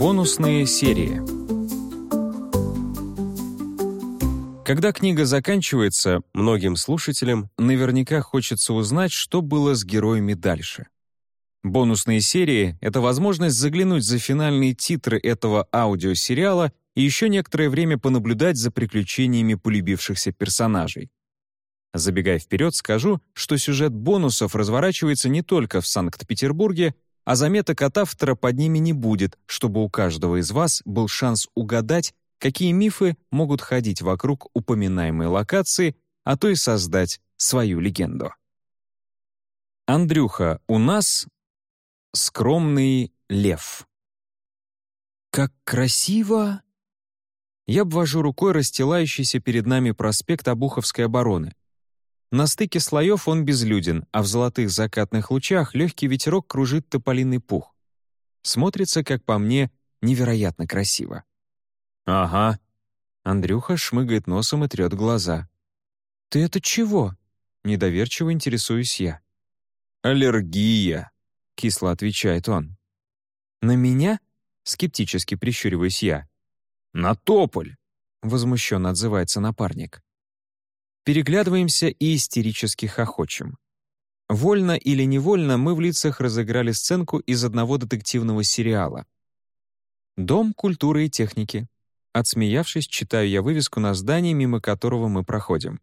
Бонусные серии Когда книга заканчивается, многим слушателям наверняка хочется узнать, что было с героями дальше. Бонусные серии — это возможность заглянуть за финальные титры этого аудиосериала и еще некоторое время понаблюдать за приключениями полюбившихся персонажей. Забегая вперед, скажу, что сюжет бонусов разворачивается не только в Санкт-Петербурге, а заметок от автора под ними не будет, чтобы у каждого из вас был шанс угадать, какие мифы могут ходить вокруг упоминаемой локации, а то и создать свою легенду. Андрюха, у нас скромный лев. Как красиво! Я обвожу рукой расстилающийся перед нами проспект Обуховской обороны. На стыке слоев он безлюден, а в золотых закатных лучах легкий ветерок кружит тополиный пух. Смотрится, как по мне, невероятно красиво. «Ага». Андрюха шмыгает носом и трет глаза. «Ты это чего?» — недоверчиво интересуюсь я. «Аллергия», — кисло отвечает он. «На меня?» — скептически прищуриваюсь я. «На тополь», — возмущенно отзывается напарник. Переглядываемся и истерически хохочем. Вольно или невольно мы в лицах разыграли сценку из одного детективного сериала. «Дом культуры и техники». Отсмеявшись, читаю я вывеску на здании, мимо которого мы проходим.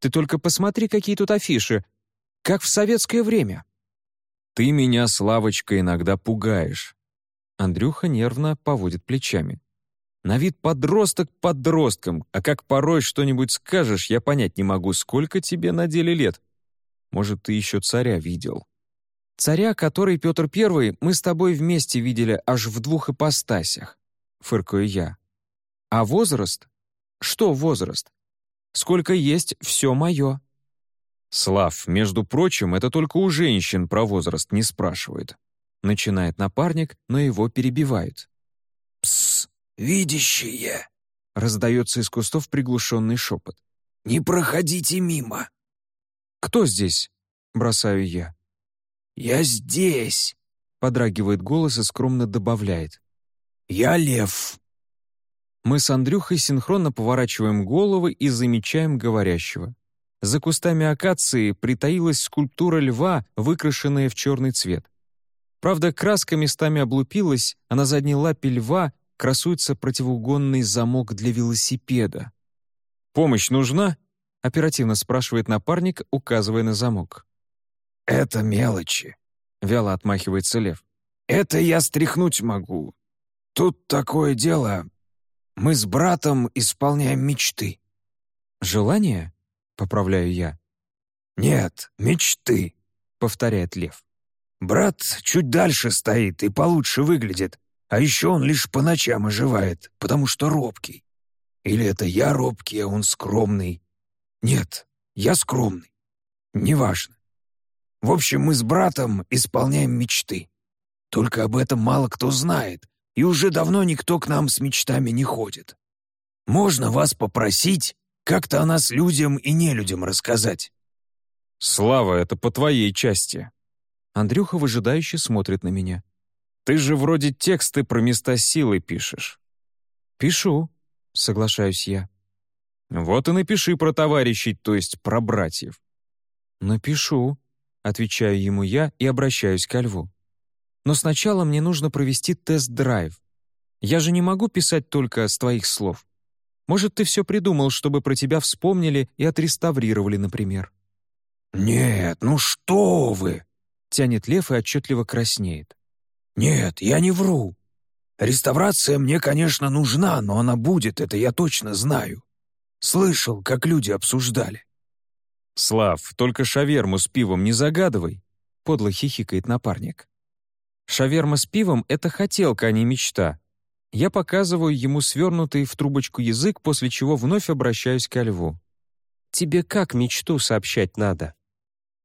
«Ты только посмотри, какие тут афиши! Как в советское время!» «Ты меня, Славочка, иногда пугаешь». Андрюха нервно поводит плечами. На вид подросток подростком, а как порой что-нибудь скажешь, я понять не могу, сколько тебе на деле лет. Может, ты еще царя видел. Царя, который Петр Первый, мы с тобой вместе видели аж в двух ипостасях, фыркаю я. А возраст? Что возраст? Сколько есть, все мое. Слав, между прочим, это только у женщин про возраст не спрашивают. Начинает напарник, но его перебивают. «Псс, «Видящие!» — раздается из кустов приглушенный шепот. «Не проходите мимо!» «Кто здесь?» — бросаю я. «Я здесь!» — подрагивает голос и скромно добавляет. «Я лев!» Мы с Андрюхой синхронно поворачиваем головы и замечаем говорящего. За кустами акации притаилась скульптура льва, выкрашенная в черный цвет. Правда, краска местами облупилась, а на задней лапе льва красуется противоугонный замок для велосипеда. «Помощь нужна?» — оперативно спрашивает напарник, указывая на замок. «Это мелочи», — вяло отмахивается Лев. «Это я стряхнуть могу. Тут такое дело. Мы с братом исполняем мечты». «Желание?» — поправляю я. «Нет, мечты», — повторяет Лев. «Брат чуть дальше стоит и получше выглядит, а еще он лишь по ночам оживает, потому что робкий. Или это я робкий, а он скромный. Нет, я скромный. Неважно. В общем, мы с братом исполняем мечты. Только об этом мало кто знает, и уже давно никто к нам с мечтами не ходит. Можно вас попросить как-то о нас людям и нелюдям рассказать?» «Слава, это по твоей части». Андрюха выжидающе смотрит на меня. Ты же вроде тексты про места силы пишешь». «Пишу», — соглашаюсь я. «Вот и напиши про товарищей, то есть про братьев». «Напишу», — отвечаю ему я и обращаюсь ко льву. «Но сначала мне нужно провести тест-драйв. Я же не могу писать только с твоих слов. Может, ты все придумал, чтобы про тебя вспомнили и отреставрировали, например?» «Нет, ну что вы!» — тянет лев и отчетливо краснеет. «Нет, я не вру. Реставрация мне, конечно, нужна, но она будет, это я точно знаю. Слышал, как люди обсуждали». «Слав, только шаверму с пивом не загадывай», — подло хихикает напарник. «Шаверма с пивом — это хотелка, а не мечта. Я показываю ему свернутый в трубочку язык, после чего вновь обращаюсь ко льву. Тебе как мечту сообщать надо?»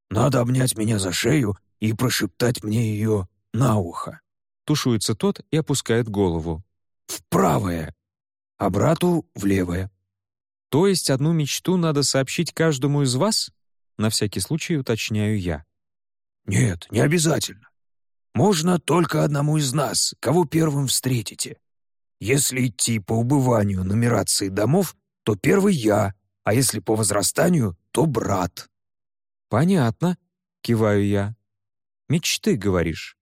«Надо обнять меня за шею и прошептать мне ее на ухо. Тушуется тот и опускает голову. «В правое, а брату в левое». «То есть одну мечту надо сообщить каждому из вас?» На всякий случай уточняю я. «Нет, не обязательно. можно только одному из нас, кого первым встретите. Если идти по убыванию нумерации домов, то первый я, а если по возрастанию, то брат». «Понятно», — киваю я. «Мечты, говоришь.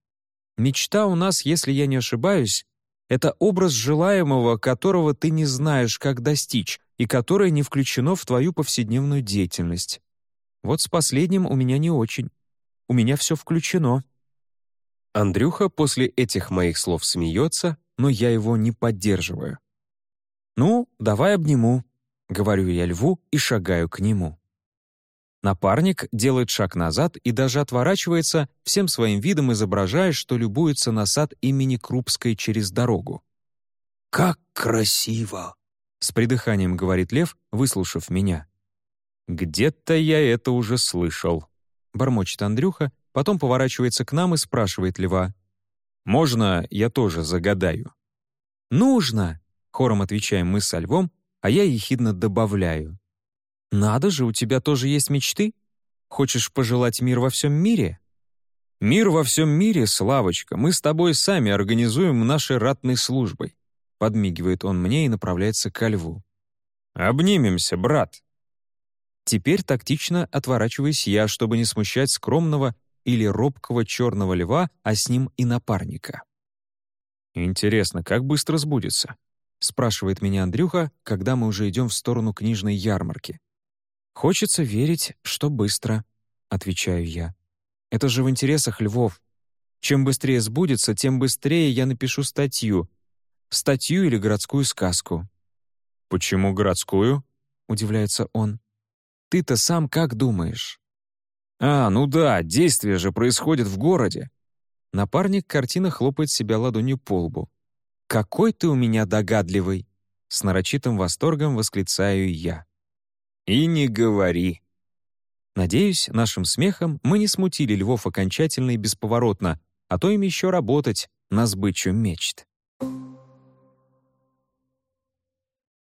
Мечта у нас, если я не ошибаюсь, это образ желаемого, которого ты не знаешь, как достичь, и которое не включено в твою повседневную деятельность. Вот с последним у меня не очень. У меня все включено». Андрюха после этих моих слов смеется, но я его не поддерживаю. «Ну, давай обниму», — говорю я льву и шагаю к нему. Напарник делает шаг назад и даже отворачивается, всем своим видом изображая, что любуется на сад имени Крупской через дорогу. «Как красиво!» — с придыханием говорит Лев, выслушав меня. «Где-то я это уже слышал», — бормочет Андрюха, потом поворачивается к нам и спрашивает Льва. «Можно я тоже загадаю?» «Нужно!» — хором отвечаем мы со Львом, а я ехидно добавляю. «Надо же, у тебя тоже есть мечты? Хочешь пожелать мир во всем мире?» «Мир во всем мире, Славочка, мы с тобой сами организуем нашей ратной службой», подмигивает он мне и направляется ко льву. «Обнимемся, брат». Теперь тактично отворачиваюсь я, чтобы не смущать скромного или робкого черного льва, а с ним и напарника. «Интересно, как быстро сбудется?» — спрашивает меня Андрюха, когда мы уже идем в сторону книжной ярмарки. «Хочется верить, что быстро», — отвечаю я. «Это же в интересах львов. Чем быстрее сбудется, тем быстрее я напишу статью. Статью или городскую сказку». «Почему городскую?» — удивляется он. «Ты-то сам как думаешь?» «А, ну да, действие же происходит в городе». Напарник картина хлопает себя ладонью по лбу. «Какой ты у меня догадливый!» С нарочитым восторгом восклицаю я. И не говори. Надеюсь, нашим смехом мы не смутили львов окончательно и бесповоротно, а то им еще работать на сбычу мечт.